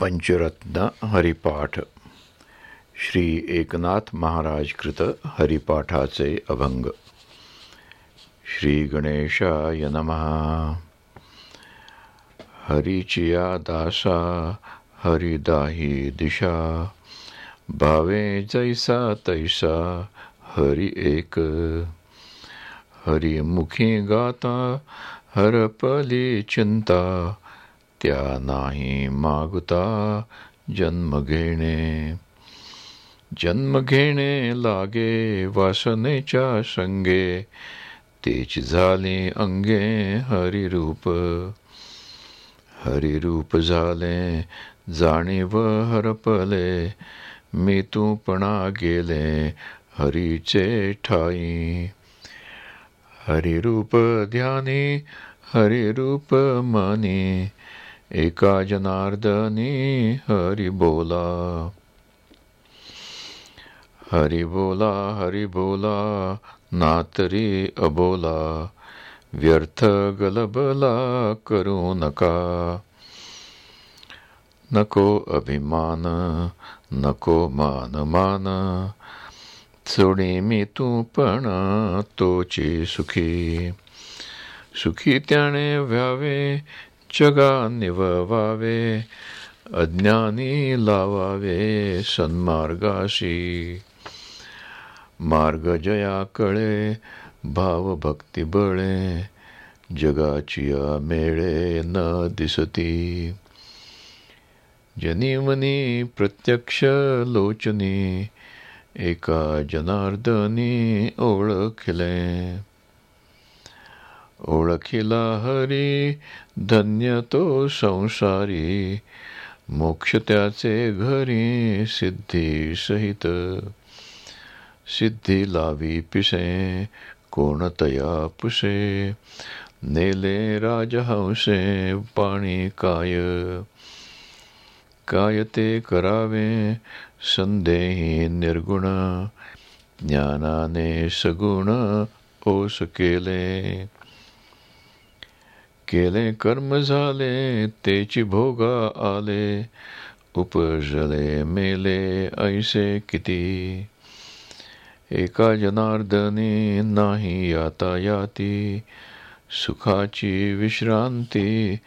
पंचरत्न हरिपाठ. श्री एकनाथ महाराज कृत हरिपाठाचे अभंग. श्री गणेशाय नमः. हरिचिया दासा हरिदाही दिशा. भावे जैसा तैसा हरि एक. हरिमुखी गाता हरपली चिंता. त्या नाही मागुता जन्म घेणे जन्म घेणे लागे वासनेच्या संगे तेच झाले अंगे हरिरूप। हरिरूप झाले जाणीव हरपले मी तूपणा गेले हरीचे ठाई। हरिरूप ध्यानी हरिरूप मनी एका जनार्दनी हरि बोला। हरि बोला हरि बोला नातरी अबोला। व्यर्थ गलबला करू नका। नको अभिमान नको मान मान सोडी मी तू पण तोची सुखी। सुखी त्याने व्हावे जगा निववावे अज्ञानी लावावे सन्मार्गाशी. मार्ग जया कळे भाव भक्ती बळे जगाची मेळे न दिसती. जनीमनी प्रत्यक्ष लोचनी एका जनार्दनी ओळखले. ओळखिला हरी धन्य तो संसारी मोक्ष त्याचे घरी सिद्धी सहित. सिद्धी लावी पिसे कोणतया पुसे नेले राजहंसे पाणी काय. काय ते करावे संदेही निर्गुण ज्ञानाने सगुण ओस केले. केले कर्म झाले तेची भोगा आले उपजले मेले ऐसे किती. एका जनार्दनी नाही यातायाती सुखाची विश्रांती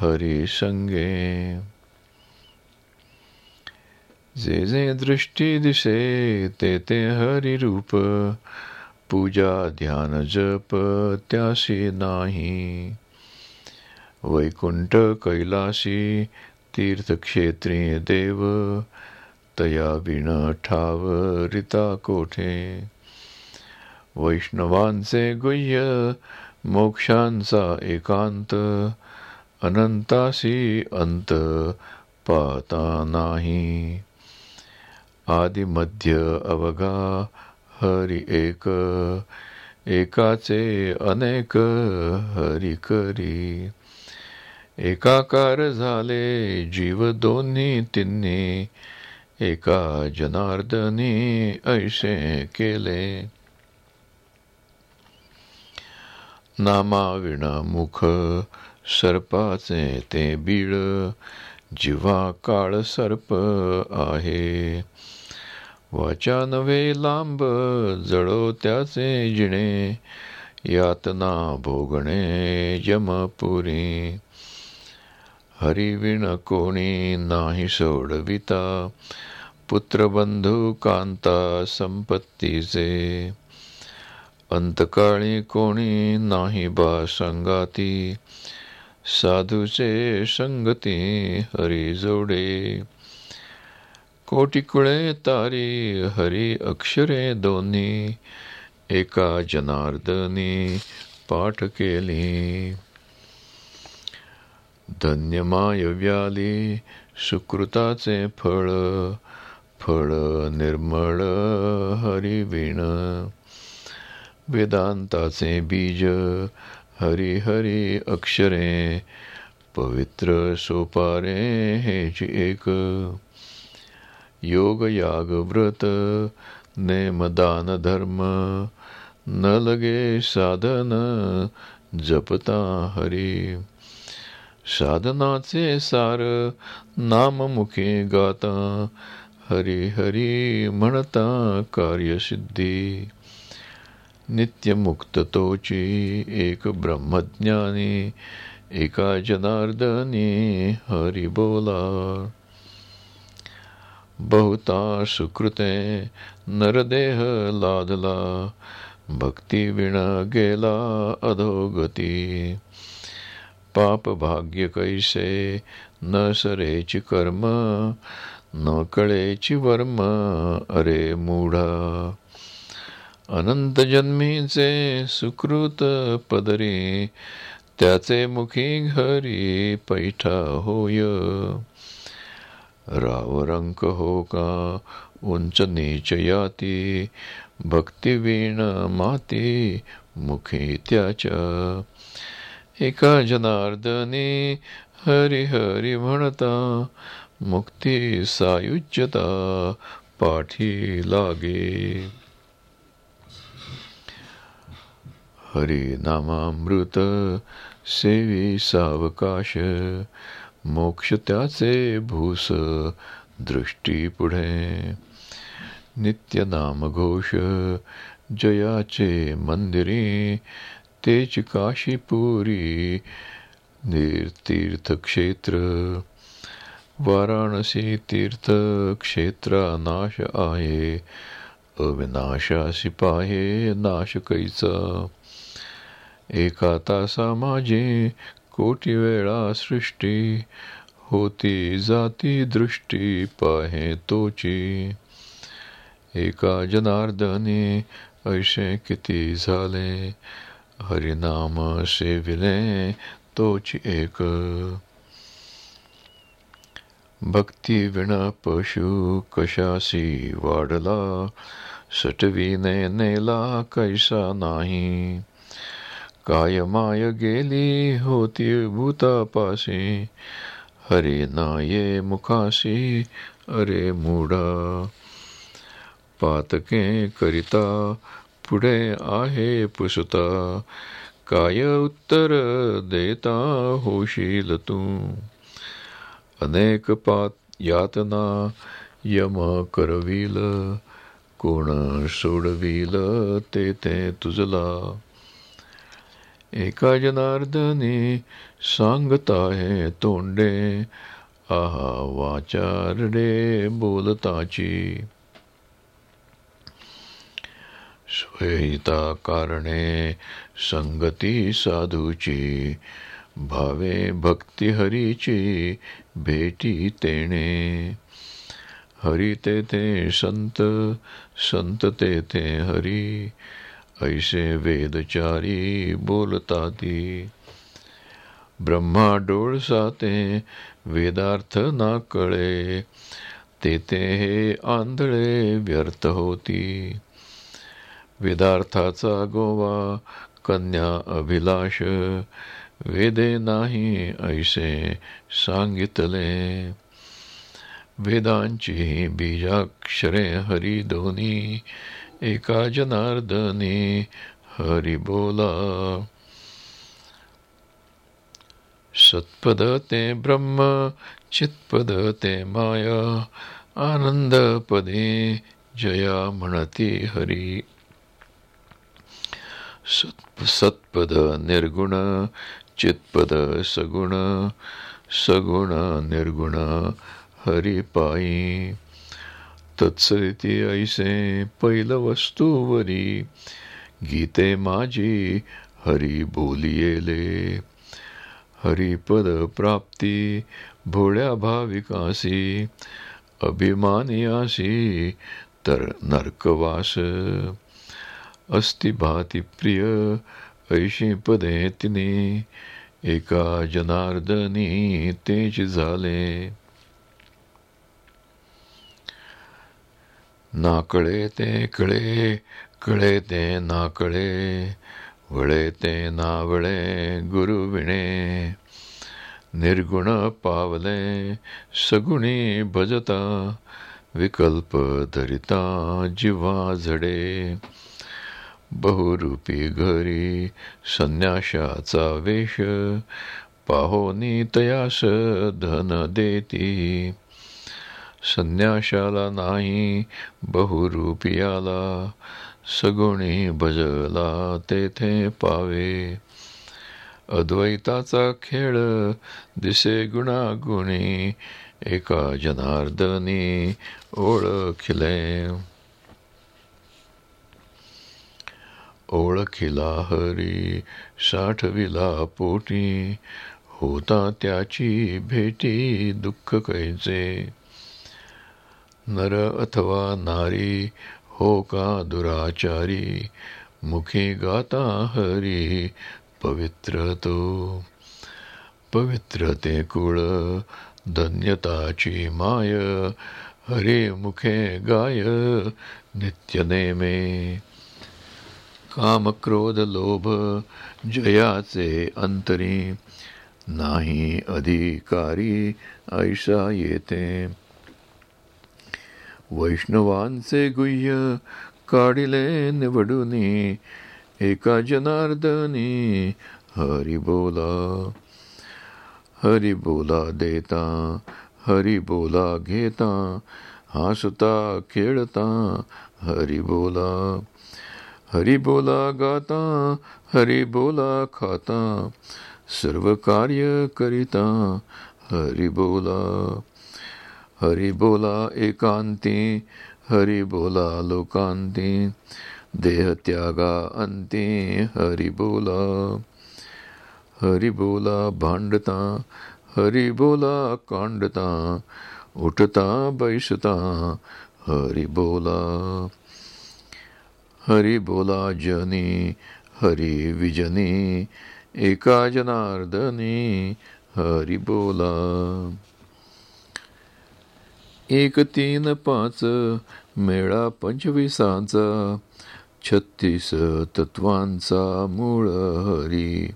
हरी संगे. जे जे दृष्टी दिसे ते ते हरी रूप पूजा ध्यान जप त्यासी नाही. वैकुंठ कैलासी तीर्थक्षेत्री देव तया विण ठाव रिता कोठे? वैष्णवांचे गुह्य मोक्षांचा एकांत अनंतासी अंत पाहता नाही. आदिमध्य अवगा हरि एक एकाचे अनेक हरि करी. एकाकार झाले जीव दोन्ही तिन्ही. एका जनार्दनी ऐसे केले. नामाविणा मुख सर्पाचे ते बीळ. जिव्हा काळ सर्प आहे. वाचा नवे लांब जळो त्याचे जिणे. यातना भोगणे यमपुरी. हरिविण कोणी नाही सोडविता. पुत्रबंधू कांता संपत्तीचे. अंतकाळी कोणी नाही बा संगाती. साधूचे संगती हरी जोडे. कोटिकुळे तारी हरी अक्षरे दोन्ही. एका जनार्दनी पाठ केली. धन्यमाय व्याली सुकृताचे फळ फळ निर्मळ हरिविण. वेदांताचे बीज हरी हरी अक्षरे पवित्र सोपारे हेच एक. योग याग व्रत नेमदान धर्म न लगे साधन जपता हरी. साधनाचे सार नाम मुखे गाता हरी हरी म्हणता कार्यसिद्धी. नित्यमुक्त तोची एक ब्रह्मज्ञानी एका जनार्दनी हरी बोला. बहुता सुकृते नरदेह लादला भक्ती विण गेला अधोगती. पाप भाग्य कैसे? न सरेची कर्म न कळेची वर्म. अरे मूढा अनंत जन्मीचे सुकृत पदरी त्याचे मुखी घरी पैठा होय. रावरंक हो का उंच नीच याती भक्तिवीण माती मुखी त्याच्या. एका जनार्दनी हरी हरी म्हणता मुक्ती सायुज्यता पाठी लागे। हरी नामामृत सेवी सावकाश मोक्ष त्याचे भूस दृष्टी पुढे। नित्य नामघोष जयाचे मंदिरी तेच काशीपुरी तीर्थक्षेत्र वाराणसी तीर्थक्षेत्रा नाश आहे अविनाशासी पाहे नाश कैचा एका तासा माझे कोटी वेळा सृष्टी होती जाती दृष्टी पाहे तोची. एका जनार्दने ऐशे किती झाले हरिनाम सेविले तोच एक। भक्ती विणा पशु कशासी वाढला सटवीने नेला कैसा नाही। काय माय गेली होती भूतापासी हरी नाये मुखासी अरे मुडा। पातके करिता पुढे आहे पुसता. काय उत्तर देता होशील तू? अनेक पात यातना यम करविल कोण सोडविल ते ते तुझला. एका जनार्दने सांगता हे तोंडे आहा वाचारडे बोलताची. स्वहिता कारणे संगती साधूची भावे भक्ती हरीची भेटी तेणे. हरी तेथे संत संत तेथे हरी ऐसे वेदचारी बोलताती. ब्रह्मा डोळसाते वेदार्थ ना कळे तेथे हे आंधळे व्यर्थ होती. वेदार्थाचा गोवा कन्या अभिलाष. वेदे नाही ऐसे सांगितले. वेदांची बीजाक्षरे हरी दोन्ही एका जनार्दनी हरी बोला. सत्पद ते ब्रह्म चित्पद ते माया आनंदपदे जया म्हणती हरी. सत्पद निर्गुण चित्पद सगुण सगुण निर्गुण हरिपायी तत्सरिती ऐसे पैल वस्तूवरी गीते माझी हरी बोलियेले हरिपद प्राप्ती भोळ्या भाविकासी अभिमानियासी तर नर्कवास। अस्ति भाती प्रिय ऐशी पदे तिने एका जनार्दनी तेच झाले। नाकळे ते कळे कळे ते नाकळे वळे ते नावळे गुरुविणे। निर्गुण पावले सगुणी भजता विकल्प धरिता जिवा झडे। बहुरूपी घरी संन्याशाचा वेश. पाहोनी तयास धन देती. संन्याशाला नाही बहुरूपियाला सगुणी भजला तेथे पावे. अद्वैताचा खेळ दिसे गुणागुणी एका जनार्दनी ओळखिले. ओळखिला हरी साठविला पोटी. होता त्याची भेटी दुःख कैचे नर अथवा नारी हो का दुराचारी? मुखी गाता हरी पवित्र तो. पवित्र ते कुळ धन्यताची माय हरे मुखे गाय नित्य कामक्रोध काम क्रोध लोभ जयाचे अंतरी. नाही अधिकारी ऐसा येते. वैष्णवांचे गुह्य काढिले निवडुनी एका जनार्दनी हरी बोला. हरी बोला देता हरी बोला घेता हसता खेळता हरी बोला. हरी बोला, गाता, हरि बोला, खाता। सर्व कार्य करिता, हरि बोला। हरि बोला एकांती, हरि बोला लोकांती। देह त्यागा अंती, हरी बोला। हरि बोला भांडता, हरि बोला कांडता। उठता, बैसता, हरि बोला। हरी बोला जनी हरी विजनी एका जनार्दनी हरी बोला। एक तीन पाच मेळा पंचवीसांचा छत्तीस तत्वांचा मूळ हरी।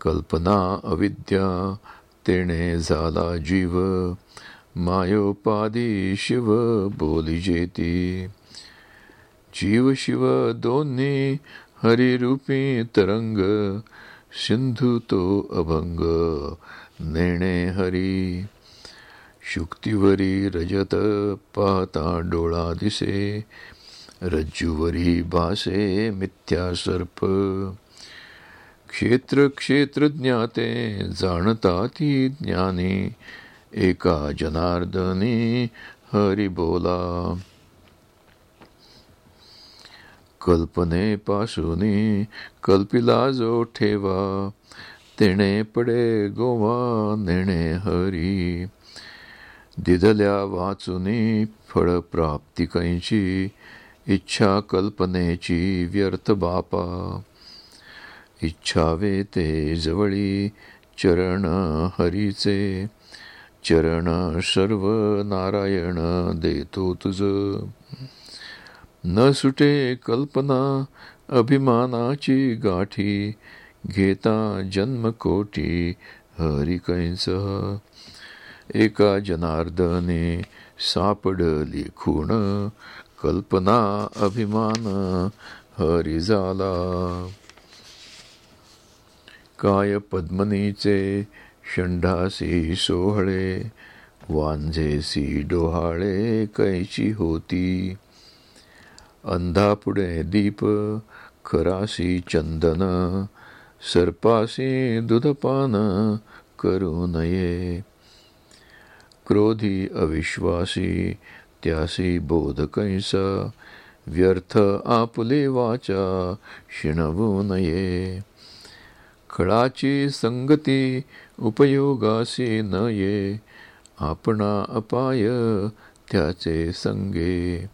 कल्पना अविद्या तेणे झाला जीव मायोपादी शिव बोलिजेती जीव शिव दोन्ही हरिरूपी तरंग सिंधू तो अभंग नेणे हरी. शुक्तीवरी रजत पाहता डोळा दिसे रज्जुवरी भासे मिथ्या सर्प. क्षेत्र क्षेत्र ज्ञाते जाणता ती ज्ञानी एका जनार्दनी हरिबोला कल्पनेपासून कल्पिला जो ठेवा तेणे पडे गोवा नेणे हरी. दिदल्या वाचुनी फळ प्राप्ती कैची इच्छा कल्पनेची व्यर्थ बापा. इच्छावे ते जवळी चरण हरीचे चरण सर्व नारायण देतो तुझ. न सुटे कल्पना अभिमानाची गाठी घेता जन्मकोटी हरिकैंच एका जनार्दने सापडली खूण कल्पना अभिमान हरी झाला काय पद्मनीचे षंढासी सोहळे वांझेसी डोहाळे कैची होती. अंधापुढे दीप खरासी चंदन सर्पासी दुधपान करू नये. क्रोधी अविश्वासी त्यासी बोध कैसा व्यर्थ आपुले वाचा शिणवू नये. खळाची संगती उपयोगासी न ये आपणा अपाय त्याचे संगे.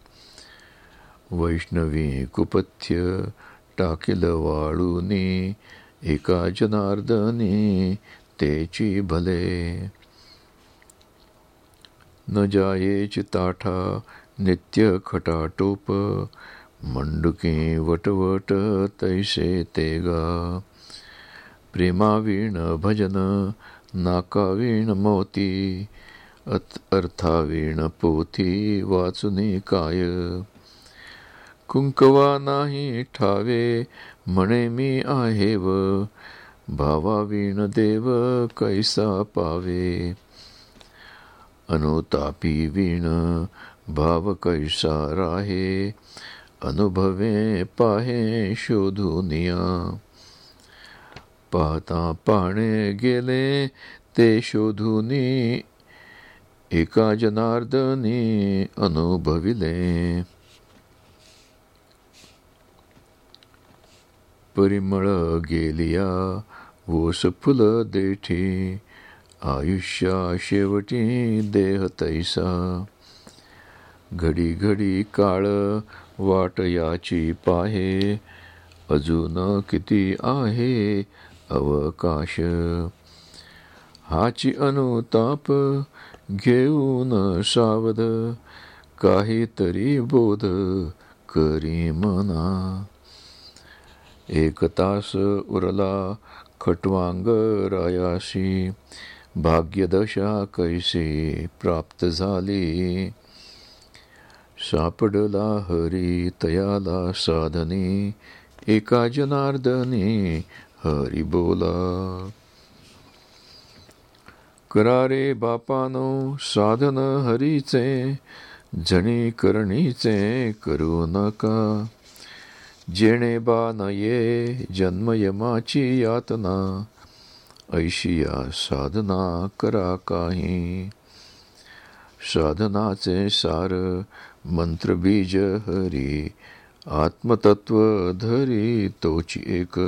वैष्णवी कुपथ्य टाकिल वाळूनी एका जनार्दनी तेची भले. न जायेची ताठा नित्य खटाटोप मंडुकी वटवट तैसे तेगा. प्रेमावीण भजन नाकावीण मोती अर्थावीण पोथी वाचुनी काय. कुंकवा नाही ठावे, म्हणे मी आहे व भावाविण देव कैसा पावे. अनुतापी विण, भाव कैसा राहे. अनुभवे पाहे शोधुनिया पाहता पाणे गेले, ते शोधुनी एका जनार्दनी अनुभविले. परिमळ गेलिया ओस फुल देठी आयुष्या शेवटी देह तैसा. घडी घडी काळ वाट याची पाहे अजून किती आहे अवकाश? हाची अनुताप घेऊन सावध काहीतरी बोध करी मना. एक तास उरला खटवांग रायाशी भाग्यदशा कैसे प्राप्त झाली? सापडला हरी तयाला साधनी एका जनार्दनी हरी बोला. करारे बापानो साधन हरीचे जणी करणीचे करू नका. जेणे बा नये जन्मयमाची यातना ऐशिया साधना करा काही. साधनाचे सार मंत्रबीज हरी आत्मतत्व धरी तोची एक.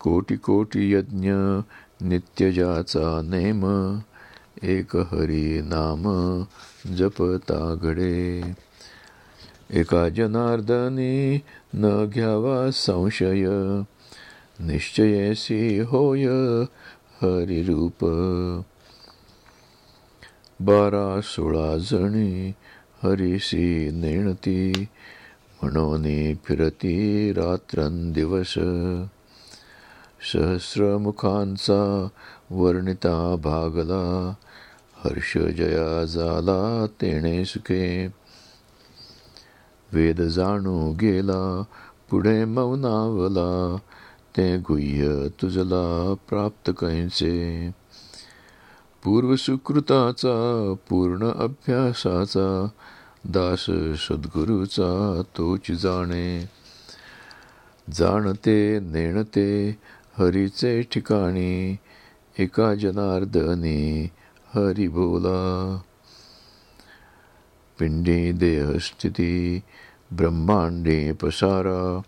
कोटी कोटी यज्ञ नित्यजाचा नेम एक हरी नाम जपता घडे. एका जनार्दनी न घ्यावा संशय. निश्चयसी होय हरिरूप. बारा सोळा जणी हरिसी नेणती म्हणून फिरती रात्रंदिवस. सहस्रमुखांचा वर्णिता भागला हर्ष जया झाला तेणे सुखे. वेद जाणू गेला पुढे मौनावला ते गुह्य तुझला प्राप्त कैसे? पूर्वसुकृताचा पूर्ण अभ्यासाचा दास सद्गुरूचा तोच जाणे. जाणते नेणते हरीचे ठिकाणी एका जनार्दनी हरी बोला. पिंडी देहस्थिती ब्रह्मांडे पसारा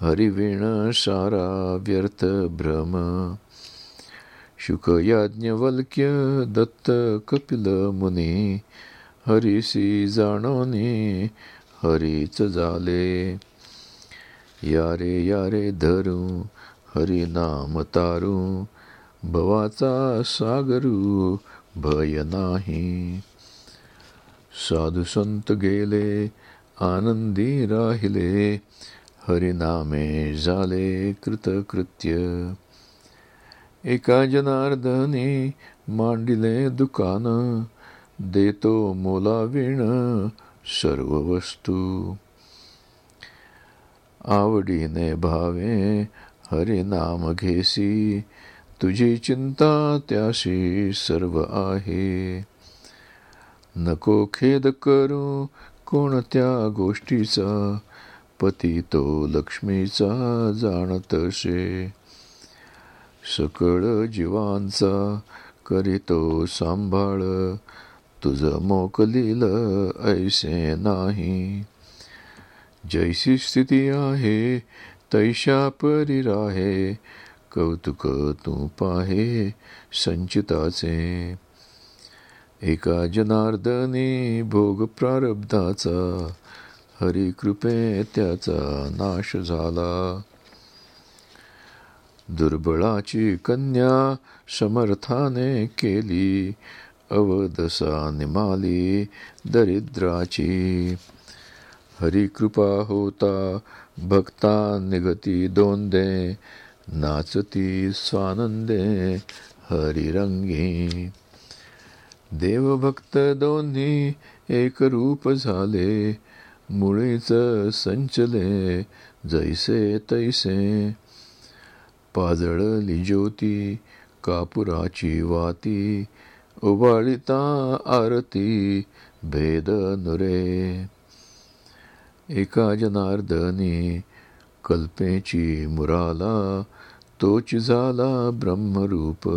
हरिवीण सारा व्यर्थ भ्रम। शुकयाज्ञवल्क्य दत्त कपिल मुनी हरिसी जाणोनी हरीच झाले यारे यारे धरू हरी नाम तारू भवाचा सागरू भय नाही। साधू संत गेले आनंदी राहिले हरिनामे झाले कृतकृत्य. एका जनार्दने मांडिले दुकान देतो मोलाविण सर्व वस्तू. आवडीने भावे हरिनाम घेसी तुझी चिंता त्याशी सर्व आहे. नको खेद करू कोणत्या गोष्टीचा. पती तो लक्ष्मीचा जाणतसे सकळ जीवांचा करीतो सांभाळ. तुझ मोकलील ऐसे नाही. जैसी स्थिती आहे तैशा परी राहे. कौतुक तू पाहे संचिताचे. एका जनार्दनी भोग प्रारब्धाचा हरिकृपे त्याचा नाश झाला. दुर्बळाची कन्या समर्थाने केली अवदसा निमाली दरिद्राची. हरिकृपा होता भक्ता निगती दोंदे नाचती स्वानंदे हरिरंगी. देवभक्त दोन्ही एक रूप झाले. मुळीच संचले जैसे तैसे. पाजळली ज्योती कापुराची वाती उबाळिता आरती भेद नुरे. एका जनार्दनी कल्पेची मुराला तोच झाला ब्रह्मरूप.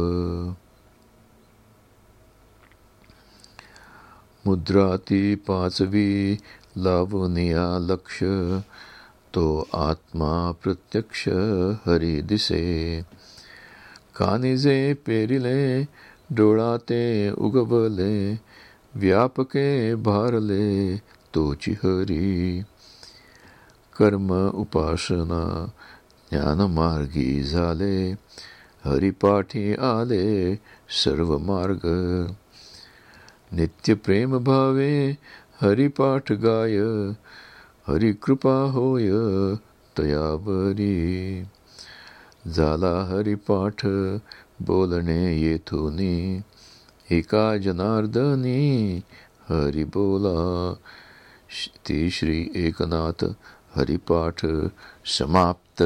मुद्रा ती पाचवी लावनिया लक्ष तो आत्मा प्रत्यक्ष हरी दिसे कानिजे पेरिले डोळा ते उगवले, व्यापके भारले, तोची हरी। कर्म उपासना, ज्ञानमार्गी झाले, हरिपाठी आले, सर्व मार्ग। नित्य प्रेम भावे हरिपाठ गाय हरिकृपा होय तयावरी। झाला हरिपाठ बोलणे येथुनी एका जनार्दनी हरि बोला। ती श्री एकनाथ हरिपाठ समाप्त।